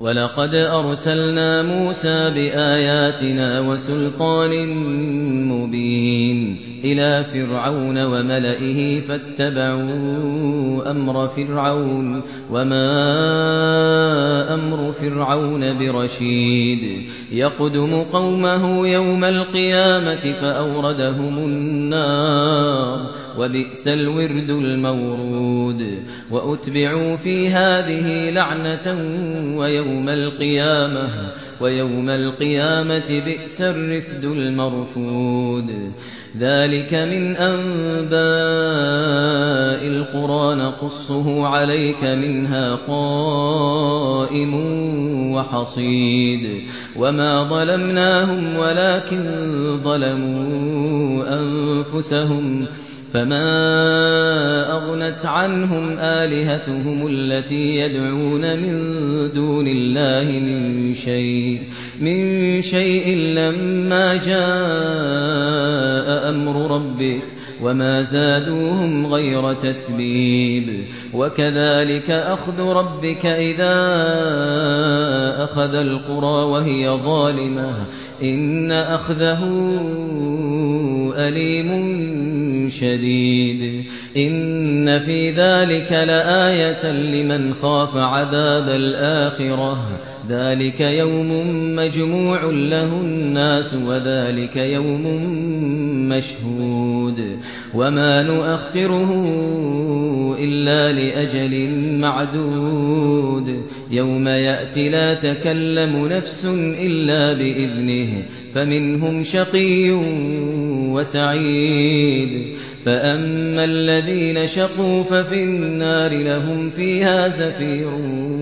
وَلَقَدْ أَرْسَلْنَا مُوسَىٰ بِآيَاتِنَا وَسُلْطَانٍ مُّبِينٍ إِلَىٰ فِرْعَوْنَ وَمَلَئِهِ فَاتَّبَعُوا أَمْرَ فِرْعَوْنَ ۖ وَمَا أَمْرُ فِرْعَوْنَ بِرَشِيدٍ يَقْدُمُ قَوْمَهُ يَوْمَ الْقِيَامَةِ فَأَوْرَدَهُمُ النَّارَ ۖ وَبِئْسَ الْوِرْدُ الْمَوْرُودُ وَأُتْبِعُوا فِي هَٰذِهِ لَعْنَةً وَيَوْمَ الْقِيَامَةِ بِئْسَ الرِّفْدُ الْمَرْفُودُ ذَٰلِكَ مِنْ أَنبَاءِ الْقُرَىٰ نَقُصُّهُ عَلَيْكَ ۖ مِنْهَا قَائِمٌ وَحَصِيدٌ وَمَا ظَلَمْنَاهُمْ وَلَٰكِن ظَلَمُوا أَنفُسَهُمْ فَمَا أَغْنَتْ عَنْهُمْ آلِهَتُهُمُ الَّتِي يَدْعُونَ مِن دُونِ اللَّهِ مِن شَيْءٍ لَّمَّا جَاءَ أَمْرُ رَبِّكَ ۖ وَمَا زَادُوهُمْ غَيْرَ تَتْبِيبٍ. وَكَذَٰلِكَ أَخْذُ رَبِّكَ إِذَا أَخَذَ الْقُرَىٰ وَهِيَ ظَالِمَةٌ ۚ. إِنَّ أَخْذَهُ أَلِيمٌ شَدِيدٌ. إِنَّ فِي ذَٰلِكَ لَآيَةً لِّمَنْ خَافَ عَذَابَ الْآخِرَةِ ۚ. ذَٰلِكَ يَوْمٌ مَّجْمُوعٌ لَّهُ النَّاسُ وَذَٰلِكَ يَوْمٌ مَّشْهُودٌ. وَمَا نُؤَخِّرُهُ إِلَّا لِأَجَلٍ مَّعْدُودٍ. يَوْمَ يَأْتِ لَا تَكَلَّمُ نَفْسٌ إِلَّا بِإِذْنِهِ. فَمِنْهُمْ شَقِيٌّ وَسَعِيدٌ. فَأَمَّا الَّذِينَ شَقُوا فَفِي النَّارِ لَهُمْ فِيهَا زَفِيرٌ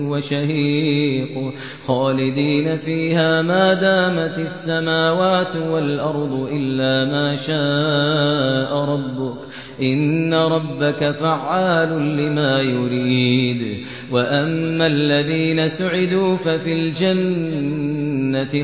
وَشَهِيقٌ. خَالِدِينَ فِيهَا مَا دَامَتِ السَّمَاوَاتُ وَالْأَرْضُ إِلَّا مَا شَاءَ رَبُّكَ ۚ. إِنَّ رَبَّكَ فَعَّالٌ لِّمَا يُرِيدُ. وَأَمَّا الَّذِينَ سُعِدُوا فَفِي الْجَنَّةِ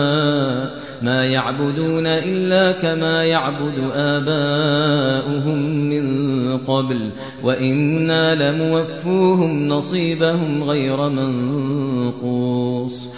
ۚ مَا يَعْبُدُونَ إِلَّا كَمَا يَعْبُدُ آبَاؤُهُم مِّن قَبْلُ ۚ وَإِنَّا لَمُوَفُّوهُمْ نَصِيبَهُمْ غَيْرَ مَنقُوصٍ.